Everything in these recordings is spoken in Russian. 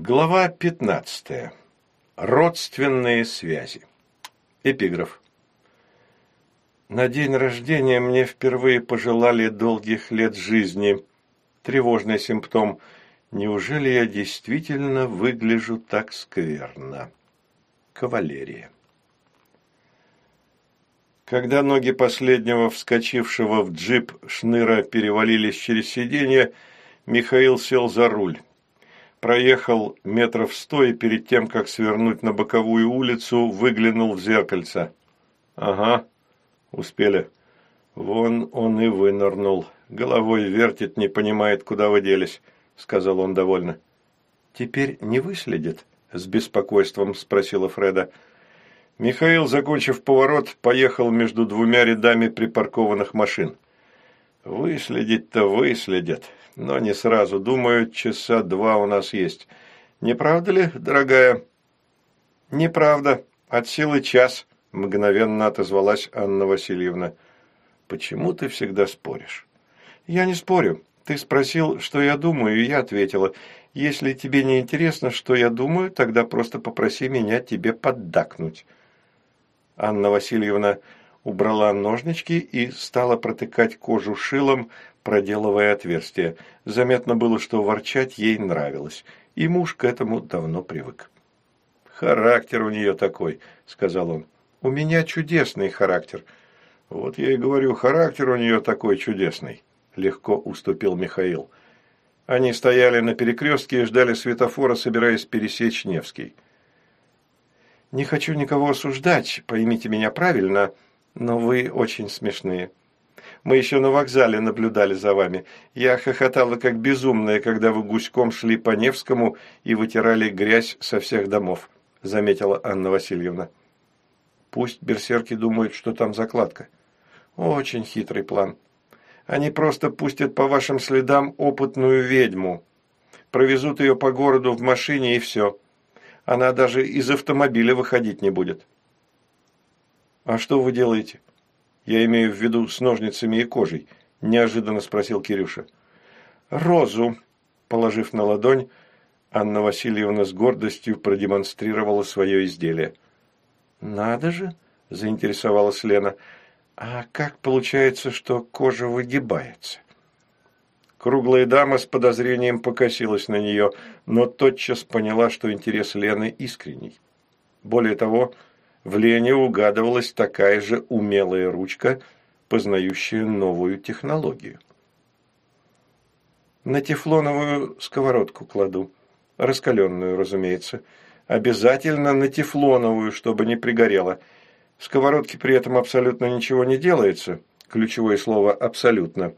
Глава 15. Родственные связи. Эпиграф. На день рождения мне впервые пожелали долгих лет жизни. Тревожный симптом. Неужели я действительно выгляжу так скверно? Кавалерия. Когда ноги последнего вскочившего в джип шныра перевалились через сиденье, Михаил сел за руль проехал метров сто и перед тем, как свернуть на боковую улицу, выглянул в зеркальце. Ага, успели. Вон он и вынырнул. Головой вертит, не понимает, куда вы делись, сказал он довольно. Теперь не выследит? С беспокойством спросила Фреда. Михаил, закончив поворот, поехал между двумя рядами припаркованных машин. Выследить-то выследят но не сразу. Думаю, часа два у нас есть. Не правда ли, дорогая?» «Неправда. От силы час», – мгновенно отозвалась Анна Васильевна. «Почему ты всегда споришь?» «Я не спорю. Ты спросил, что я думаю, и я ответила. Если тебе не интересно, что я думаю, тогда просто попроси меня тебе поддакнуть». Анна Васильевна убрала ножнички и стала протыкать кожу шилом, проделывая отверстие. Заметно было, что ворчать ей нравилось, и муж к этому давно привык. «Характер у нее такой», – сказал он. «У меня чудесный характер». «Вот я и говорю, характер у нее такой чудесный», – легко уступил Михаил. Они стояли на перекрестке и ждали светофора, собираясь пересечь Невский. «Не хочу никого осуждать, поймите меня правильно, но вы очень смешные. Мы еще на вокзале наблюдали за вами. Я хохотала как безумная, когда вы гуськом шли по Невскому и вытирали грязь со всех домов», – заметила Анна Васильевна. «Пусть берсерки думают, что там закладка. Очень хитрый план. Они просто пустят по вашим следам опытную ведьму. Провезут ее по городу в машине и все. Она даже из автомобиля выходить не будет». «А что вы делаете?» Я имею в виду с ножницами и кожей, неожиданно спросил Кирюша. Розу, положив на ладонь, Анна Васильевна с гордостью продемонстрировала свое изделие. «Надо же!» – заинтересовалась Лена. «А как получается, что кожа выгибается?» Круглая дама с подозрением покосилась на нее, но тотчас поняла, что интерес Лены искренний. Более того, в Лене угадывалась такая же умелая ручка, познающая новую технологию. На тефлоновую сковородку кладу. Раскаленную, разумеется. Обязательно на тефлоновую, чтобы не пригорело. В сковородке при этом абсолютно ничего не делается. Ключевое слово «абсолютно».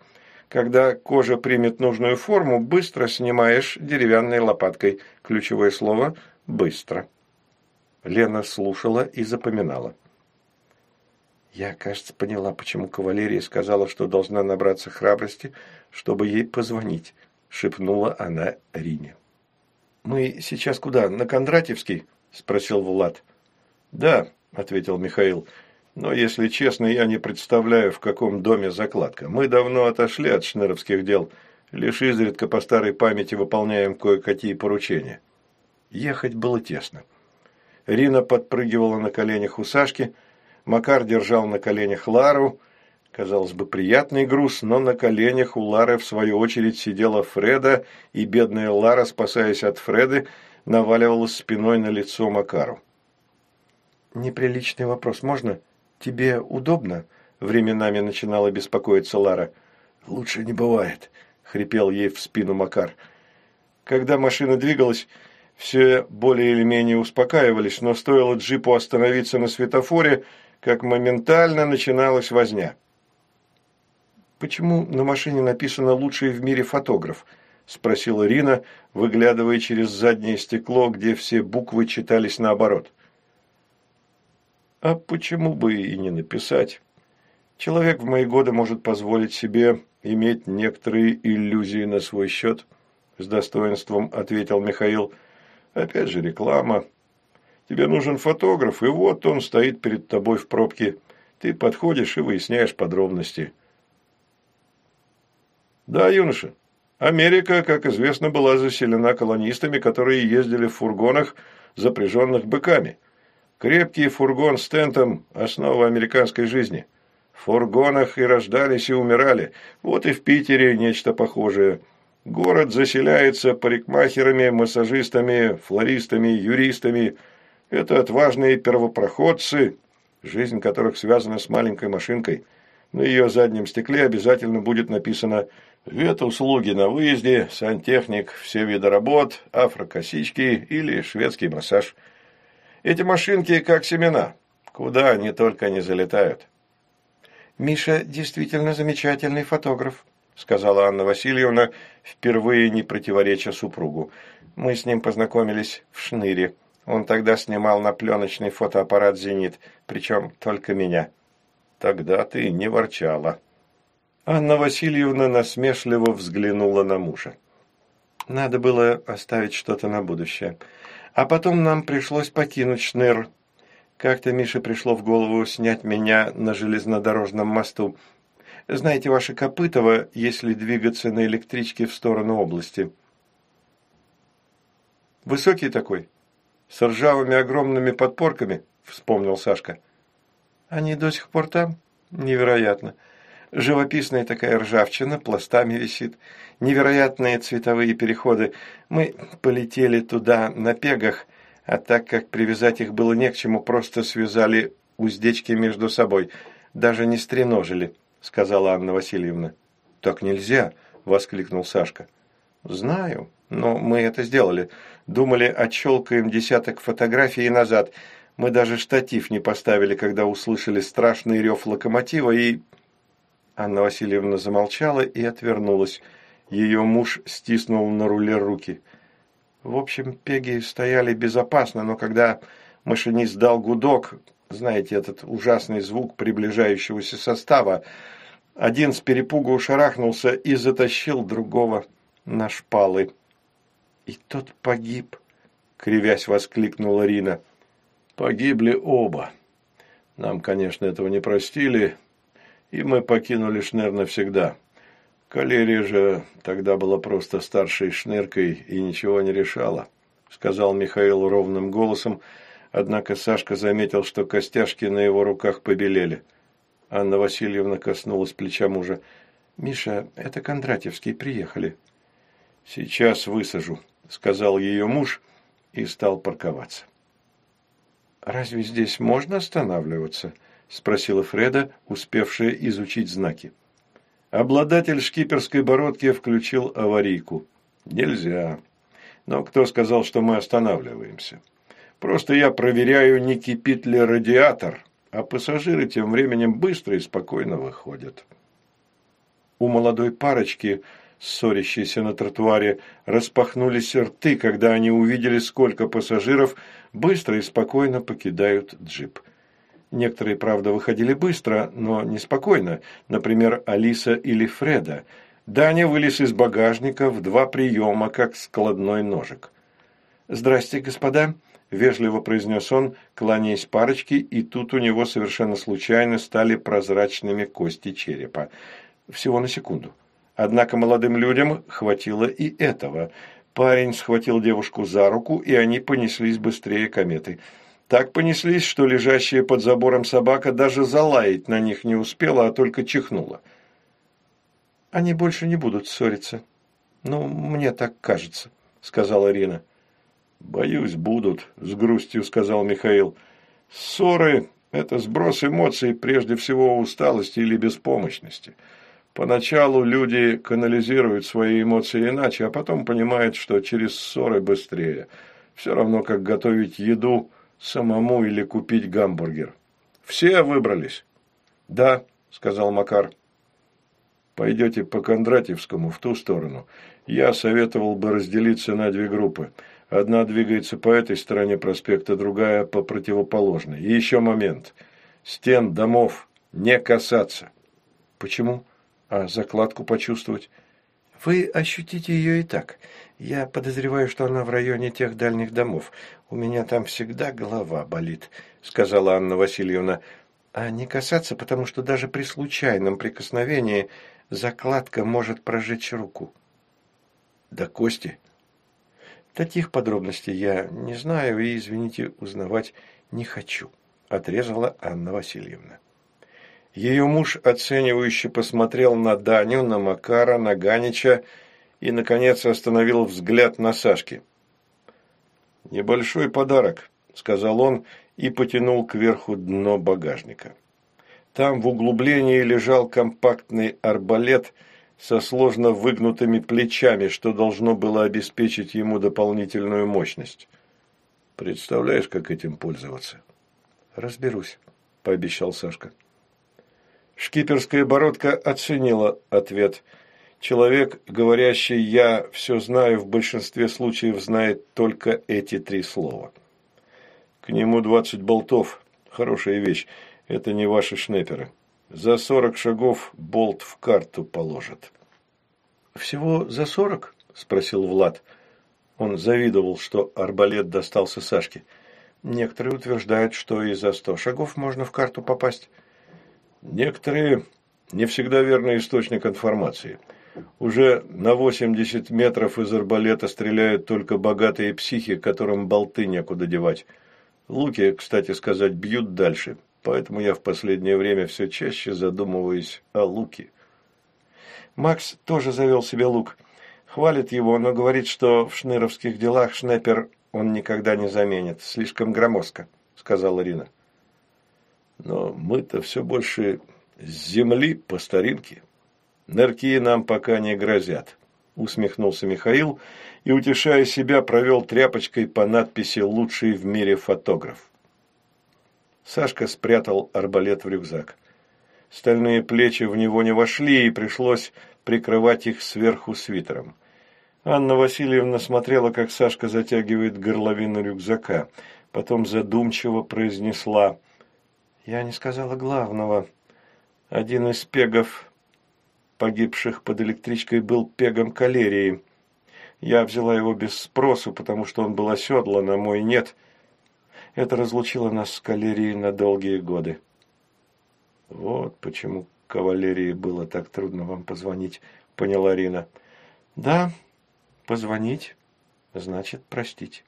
Когда кожа примет нужную форму, быстро снимаешь деревянной лопаткой. Ключевое слово «быстро». Лена слушала и запоминала. Я, кажется, поняла, почему кавалерия сказала, что должна набраться храбрости, чтобы ей позвонить, шепнула она Рине. Мы сейчас куда? На Кондратьевский? спросил Влад. Да, ответил Михаил. Но, если честно, я не представляю, в каком доме закладка. Мы давно отошли от шныровских дел, лишь изредка по старой памяти выполняем кое-какие поручения. Ехать было тесно. Рина подпрыгивала на коленях у Сашки, Макар держал на коленях Лару. Казалось бы, приятный груз, но на коленях у Лары, в свою очередь, сидела Фреда, и бедная Лара, спасаясь от Фреды, наваливалась спиной на лицо Макару. «Неприличный вопрос. Можно? Тебе удобно?» Временами начинала беспокоиться Лара. «Лучше не бывает», — хрипел ей в спину Макар. Когда машина двигалась, все более или менее успокаивались, но стоило джипу остановиться на светофоре, как моментально начиналась возня. «Почему на машине написано «лучший в мире фотограф»?» – спросила Рина, выглядывая через заднее стекло, где все буквы читались наоборот. «А почему бы и не написать? Человек в мои годы может позволить себе иметь некоторые иллюзии на свой счет», – с достоинством ответил Михаил – Опять же реклама. Тебе нужен фотограф, и вот он стоит перед тобой в пробке. Ты подходишь и выясняешь подробности. Да, юноша, Америка, как известно, была заселена колонистами, которые ездили в фургонах, запряженных быками. Крепкий фургон с тентом – основа американской жизни. В фургонах и рождались, и умирали. Вот и в Питере нечто похожее. Город заселяется парикмахерами, массажистами, флористами, юристами. Это отважные первопроходцы, жизнь которых связана с маленькой машинкой. На ее заднем стекле обязательно будет написано «Ветуслуги на выезде», «Сантехник», «Все виды работ», «Афрокосички» или «Шведский массаж». Эти машинки как семена, куда они только не залетают. «Миша действительно замечательный фотограф», сказала Анна Васильевна, впервые не противореча супругу. Мы с ним познакомились в Шныре. Он тогда снимал на пленочный фотоаппарат «Зенит», причем только меня. Тогда ты не ворчала. Анна Васильевна насмешливо взглянула на мужа. Надо было оставить что-то на будущее. А потом нам пришлось покинуть Шныр. Как-то Мише пришло в голову снять меня на железнодорожном мосту. Знаете, ваше Копытово, если двигаться на электричке в сторону области. Высокий такой, с ржавыми огромными подпорками, вспомнил Сашка. Они до сих пор там? Невероятно. Живописная такая ржавчина, пластами висит. Невероятные цветовые переходы. Мы полетели туда на пегах, а так как привязать их было не к чему, просто связали уздечки между собой, даже не стреножили. – сказала Анна Васильевна. «Так нельзя!» – воскликнул Сашка. «Знаю, но мы это сделали. Думали, отщелкаем десяток фотографий и назад. Мы даже штатив не поставили, когда услышали страшный рев локомотива и...» Анна Васильевна замолчала и отвернулась. Ее муж стиснул на руле руки. В общем, пеги стояли безопасно, но когда машинист дал гудок, знаете, этот ужасный звук приближающегося состава. Один с перепугу шарахнулся и затащил другого на шпалы. «И тот погиб», — кривясь воскликнула Рина. «Погибли оба. Нам, конечно, этого не простили, и мы покинули Шнер навсегда. Калерия же тогда была просто старшей шныркой и ничего не решала», — сказал Михаил ровным голосом, — Однако Сашка заметил, что костяшки на его руках побелели. Анна Васильевна коснулась плеча мужа. «Миша, это Кондратьевские приехали». «Сейчас высажу», — сказал ее муж и стал парковаться. «Разве здесь можно останавливаться?» – спросила Фреда, успевшая изучить знаки. Обладатель шкиперской бородки включил аварийку. «Нельзя. Но кто сказал, что мы останавливаемся?» Просто я проверяю, не кипит ли радиатор, а пассажиры тем временем быстро и спокойно выходят. У молодой парочки, ссорящейся на тротуаре, распахнулись рты, когда они увидели, сколько пассажиров быстро и спокойно покидают джип. Некоторые, правда, выходили быстро, но неспокойно, например, Алиса или Фреда. Даня вылез из багажника в два приема, как складной ножик. «Здрасте, господа!» – вежливо произнес он, кланяясь парочке, и тут у него совершенно случайно стали прозрачными кости черепа. Всего на секунду. Однако молодым людям хватило и этого. Парень схватил девушку за руку, и они понеслись быстрее кометы. Так понеслись, что лежащая под забором собака даже залаять на них не успела, а только чихнула. «Они больше не будут ссориться. Ну, мне так кажется», – сказала Рина. «Боюсь, будут», – с грустью сказал Михаил. «Ссоры – это сброс эмоций, прежде всего усталости или беспомощности. Поначалу люди канализируют свои эмоции иначе, а потом понимают, что через ссоры быстрее. Все равно, как готовить еду самому или купить гамбургер. Все выбрались?» «Да», – сказал Макар. «Пойдете по Кондратьевскому в ту сторону. Я советовал бы разделиться на две группы – Одна двигается по этой стороне проспекта, другая по противоположной. И еще момент. Стен домов не касаться. Почему? А закладку почувствовать? Вы ощутите ее и так. Я подозреваю, что она в районе тех дальних домов. У меня там всегда голова болит, сказала Анна Васильевна. А не касаться, потому что даже при случайном прикосновении закладка может прожечь руку. до кости. Таких подробностей я не знаю и, извините, узнавать не хочу, отрезала Анна Васильевна. Ее муж оценивающе посмотрел на Даню, на Макара, на Ганича и, наконец, остановил взгляд на Сашке. «Небольшой подарок», – сказал он и потянул кверху дно багажника. Там в углублении лежал компактный арбалет со сложно выгнутыми плечами, что должно было обеспечить ему дополнительную мощность. Представляешь, как этим пользоваться? Разберусь, пообещал Сашка. Шкиперская бородка оценила ответ. Человек, говорящий «я все знаю», в большинстве случаев знает только эти три слова. К нему двадцать болтов. Хорошая вещь. Это не ваши шнеперы. За сорок шагов болт в карту положат. «Всего за сорок?» – спросил Влад. Он завидовал, что арбалет достался Сашке. Некоторые утверждают, что и за сто шагов можно в карту попасть. Некоторые не всегда верный источник информации. Уже на 80 метров из арбалета стреляют только богатые психи, которым болты некуда девать. Луки, кстати сказать, бьют дальше, поэтому я в последнее время все чаще задумываюсь о луке. Макс тоже завел себе лук. Хвалит его, но говорит, что в шныровских делах шнепер он никогда не заменит. Слишком громоздко, сказала Ирина. Но мы-то все больше с земли по старинке. Нырки нам пока не грозят, усмехнулся Михаил и, утешая себя, провел тряпочкой по надписи «Лучший в мире фотограф». Сашка спрятал арбалет в рюкзак. Стальные плечи в него не вошли, и пришлось прикрывать их сверху свитером. Анна Васильевна смотрела, как Сашка затягивает горловину рюкзака. Потом задумчиво произнесла «Я не сказала главного. Один из пегов, погибших под электричкой, был пегом калерии. Я взяла его без спросу, потому что он был оседлан, а мой нет. Это разлучило нас с калерией на долгие годы». «Вот почему кавалерии было так трудно вам позвонить», — поняла Рина. «Да, позвонить значит простить.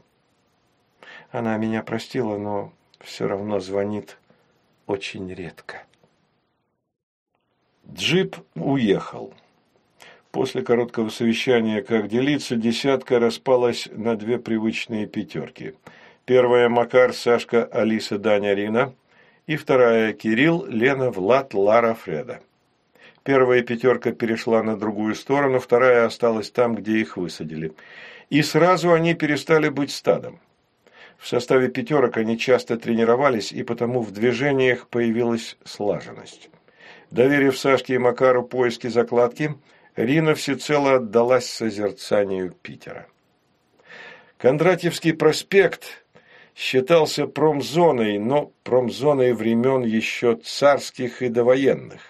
Она меня простила, но все равно звонит очень редко». Джип уехал. После короткого совещания «Как делиться» десятка распалась на две привычные пятерки. Первая – Макар, Сашка, Алиса, Даня, Рина и вторая – Кирилл, Лена, Влад, Лара, Фреда. Первая пятерка перешла на другую сторону, вторая осталась там, где их высадили. И сразу они перестали быть стадом. В составе пятерок они часто тренировались, и потому в движениях появилась слаженность. Доверив Сашке и Макару поиски закладки, Рина всецело отдалась созерцанию Питера. Кондратьевский проспект считался промзоной, но промзоной времен еще царских и довоенных.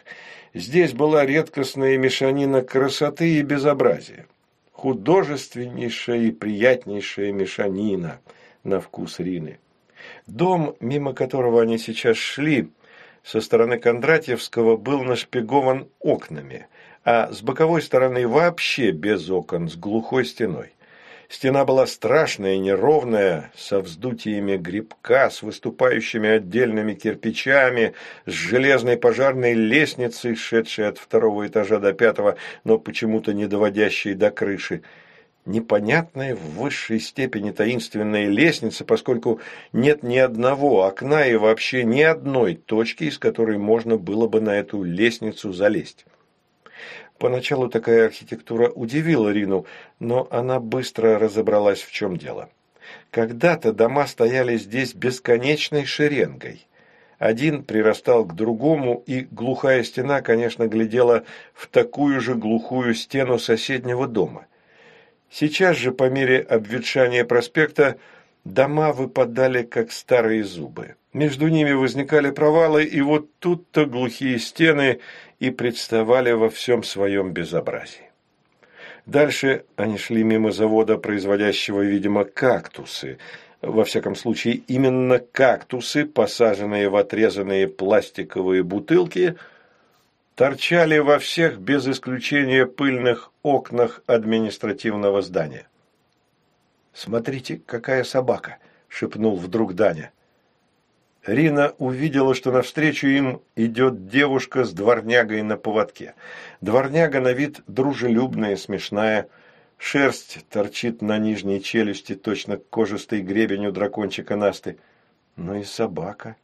Здесь была редкостная мешанина красоты и безобразия. Художественнейшая и приятнейшая мешанина на вкус Рины. Дом, мимо которого они сейчас шли, со стороны Кондратьевского был нашпигован окнами, а с боковой стороны вообще без окон, с глухой стеной. Стена была страшная неровная, со вздутиями грибка, с выступающими отдельными кирпичами, с железной пожарной лестницей, шедшей от второго этажа до пятого, но почему-то не доводящей до крыши. Непонятная в высшей степени таинственная лестница, поскольку нет ни одного окна и вообще ни одной точки, из которой можно было бы на эту лестницу залезть. Поначалу такая архитектура удивила Рину, но она быстро разобралась, в чем дело. Когда-то дома стояли здесь бесконечной шеренгой. Один прирастал к другому, и глухая стена, конечно, глядела в такую же глухую стену соседнего дома. Сейчас же, по мере обветшания проспекта, дома выпадали, как старые зубы. Между ними возникали провалы, и вот тут-то глухие стены и представали во всем своем безобразии. Дальше они шли мимо завода, производящего, видимо, кактусы. Во всяком случае, именно кактусы, посаженные в отрезанные пластиковые бутылки, торчали во всех без исключения пыльных окнах административного здания. «Смотрите, какая собака!» – шепнул вдруг Даня. Рина увидела, что навстречу им идет девушка с дворнягой на поводке. Дворняга на вид дружелюбная, смешная. Шерсть торчит на нижней челюсти, точно кожистый гребень у дракончика Насты. Ну и собака.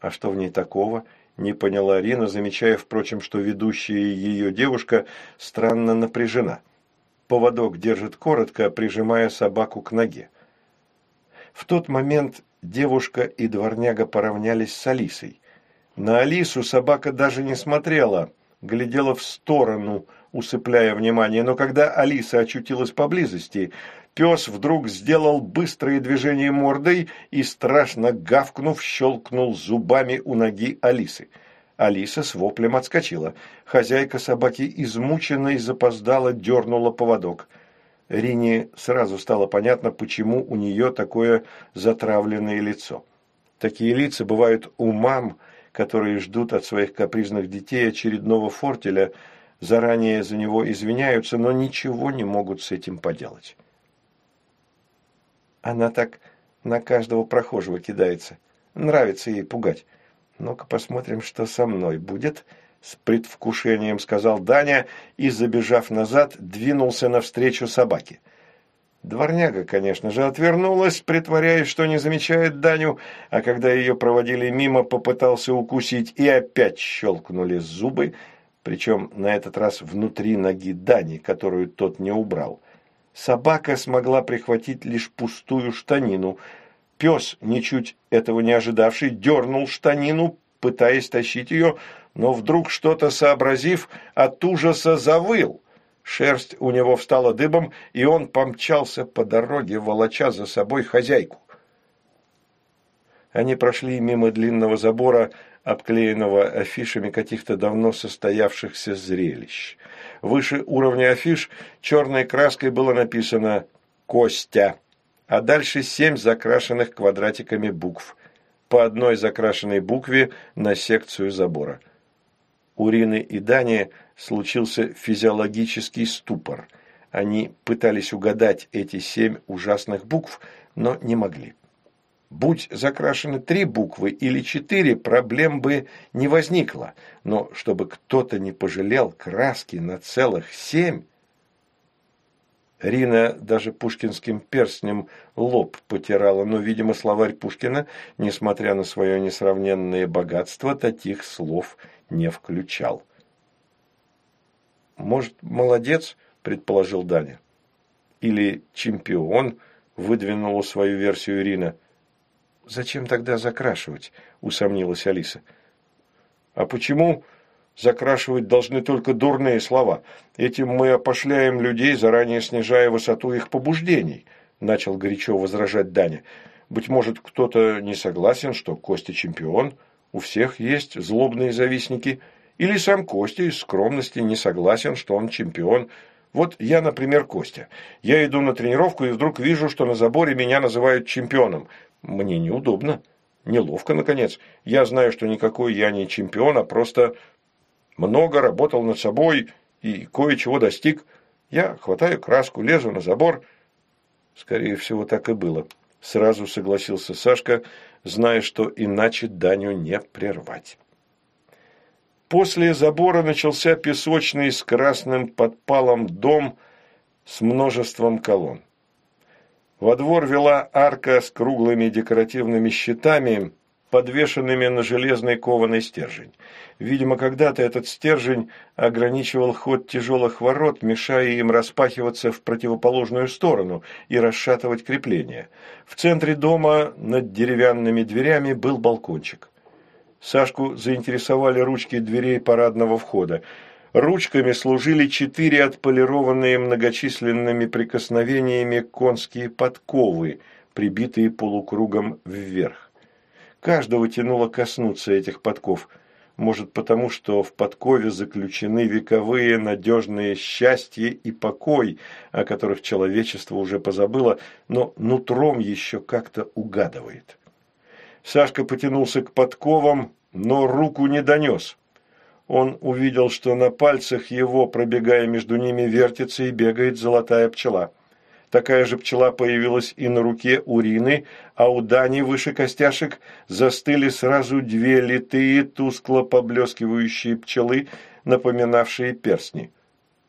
А что в ней такого? Не поняла Рина, замечая, впрочем, что ведущая ее девушка странно напряжена. Поводок держит коротко, прижимая собаку к ноге. В тот момент девушка и дворняга поравнялись с Алисой. На Алису собака даже не смотрела, глядела в сторону, усыпляя внимание, но когда Алиса очутилась поблизости, пес вдруг сделал быстрые движения мордой и, страшно гавкнув, щелкнул зубами у ноги Алисы. Алиса с воплем отскочила. Хозяйка собаки измученно и запоздала дернула поводок – Рине сразу стало понятно, почему у нее такое затравленное лицо. Такие лица бывают у мам, которые ждут от своих капризных детей очередного фортеля, заранее за него извиняются, но ничего не могут с этим поделать. Она так на каждого прохожего кидается. Нравится ей пугать. Ну-ка посмотрим, что со мной будет – с предвкушением сказал Даня и, забежав назад, двинулся навстречу собаке. Дворняга, конечно же, отвернулась, притворяясь, что не замечает Даню, а когда ее проводили мимо, попытался укусить, и опять щелкнули зубы, причем на этот раз внутри ноги Дани, которую тот не убрал. Собака смогла прихватить лишь пустую штанину. Пес, ничуть этого не ожидавший, дернул штанину, пытаясь тащить ее, но вдруг что-то сообразив, от ужаса завыл. Шерсть у него встала дыбом, и он помчался по дороге, волоча за собой хозяйку. Они прошли мимо длинного забора, обклеенного афишами каких-то давно состоявшихся зрелищ. Выше уровня афиш черной краской было написано «Костя», а дальше семь закрашенных квадратиками букв, по одной закрашенной букве на секцию забора – у Рины и Дани случился физиологический ступор. Они пытались угадать эти семь ужасных букв, но не могли. Будь закрашены три буквы или четыре, проблем бы не возникло. Но чтобы кто-то не пожалел краски на целых семь... Рина даже пушкинским перстнем лоб потирала, но, видимо, словарь Пушкина, несмотря на свое несравненное богатство, таких слов не включал. «Может, молодец?» – предположил Даня. «Или чемпион?» – выдвинула свою версию Ирина. «Зачем тогда закрашивать?» – усомнилась Алиса. «А почему закрашивать должны только дурные слова? Этим мы опошляем людей, заранее снижая высоту их побуждений», – начал горячо возражать Даня. «Быть может, кто-то не согласен, что Костя чемпион?» У всех есть злобные завистники. Или сам Костя из скромности не согласен, что он чемпион. Вот я, например, Костя. Я иду на тренировку и вдруг вижу, что на заборе меня называют чемпионом. Мне неудобно. Неловко, наконец. Я знаю, что никакой я не чемпион, а просто много работал над собой и кое-чего достиг. Я хватаю краску, лезу на забор. Скорее всего, так и было. Сразу согласился Сашка, зная, что иначе Даню не прервать. После забора начался песочный с красным подпалом дом с множеством колонн. Во двор вела арка с круглыми декоративными щитами, подвешенными на железный кованый стержень. Видимо, когда-то этот стержень ограничивал ход тяжелых ворот, мешая им распахиваться в противоположную сторону и расшатывать крепления. В центре дома над деревянными дверями был балкончик. Сашку заинтересовали ручки дверей парадного входа. Ручками служили четыре отполированные многочисленными прикосновениями конские подковы, прибитые полукругом вверх. Каждого тянуло коснуться этих подков. Может, потому что в подкове заключены вековые надежные счастье и покой, о которых человечество уже позабыло, но нутром еще как-то угадывает. Сашка потянулся к подковам, но руку не донес. он увидел, что на пальцах его, пробегая между ними, вертится и бегает золотая пчела. Такая же пчела появилась и на руке у Рины, а у Дани выше костяшек застыли сразу две литые, тускло поблескивающие пчелы, напоминавшие перстни.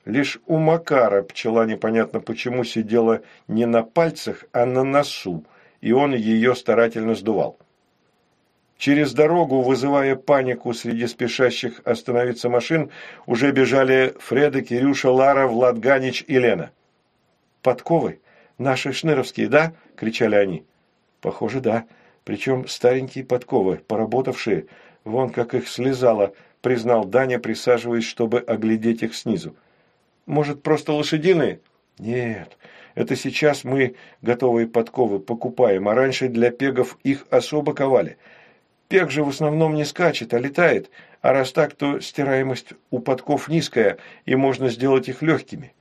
Лишь у Макара пчела непонятно почему сидела не на пальцах, а на носу, и он ее старательно сдувал. Через дорогу, вызывая панику среди спешащих остановиться машин, уже бежали Фреда, Кирюша, Лара, Влад Ганич и Лена. «Подковы? Наши шныровские, да?» – кричали они. «Похоже, да. Причем старенькие подковы, поработавшие. Вон как их слезало», – признал Даня, присаживаясь, чтобы оглядеть их снизу. «Может, просто лошадиные?» «Нет, это сейчас мы готовые подковы покупаем, а раньше для пегов их особо ковали». Пех же в основном не скачет, а летает, а раз так, то стираемость у подков низкая, и можно сделать их легкими.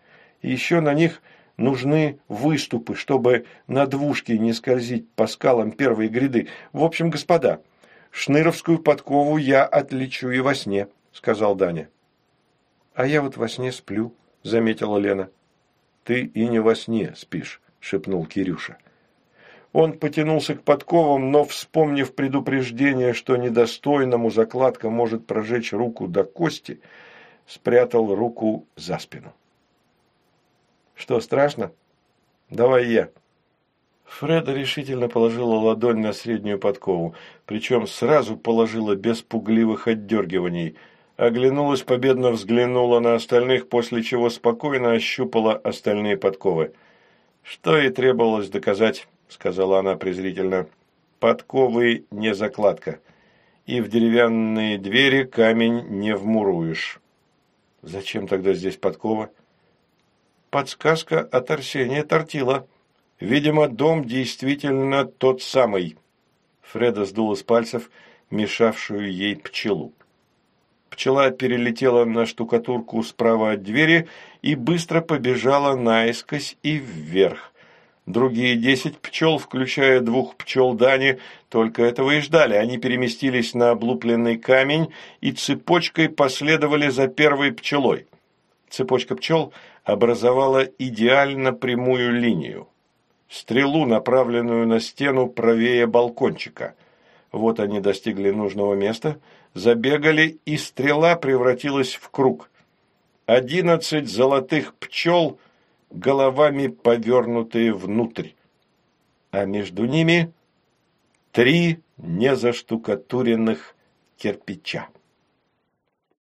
И еще на них нужны выступы, чтобы на двушке не скользить по скалам первой гряды. В общем, господа, шныровскую подкову я отличу и во сне, сказал Даня. А я вот во сне сплю, заметила Лена. Ты и не во сне спишь, шепнул Кирюша. Он потянулся к подковам, но, вспомнив предупреждение, что недостойному закладка может прожечь руку до кости, спрятал руку за спину. «Что, страшно? Давай я». Фреда решительно положила ладонь на среднюю подкову, причем сразу положила без пугливых отдергиваний. Оглянулась, победно взглянула на остальных, после чего спокойно ощупала остальные подковы. Что и требовалось доказать сказала она презрительно. Подковы не закладка, и в деревянные двери камень не вмуруешь. Зачем тогда здесь подкова? Подсказка от Арсения Тортила. Видимо, дом действительно тот самый. Фреда сдула с пальцев мешавшую ей пчелу. Пчела перелетела на штукатурку справа от двери и быстро побежала наискось и вверх. Другие десять пчел, включая двух пчел Дани, только этого и ждали. Они переместились на облупленный камень и цепочкой последовали за первой пчелой. Цепочка пчел образовала идеально прямую линию. Стрелу, направленную на стену правее балкончика. Вот они достигли нужного места, забегали, и стрела превратилась в круг. Одиннадцать золотых пчел – головами повернутые внутрь, а между ними три незаштукатуренных кирпича.